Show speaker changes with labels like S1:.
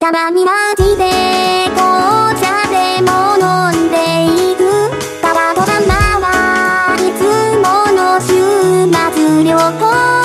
S1: たまにマジで紅茶でも飲んでいく。からドラマはいつもの週末旅行。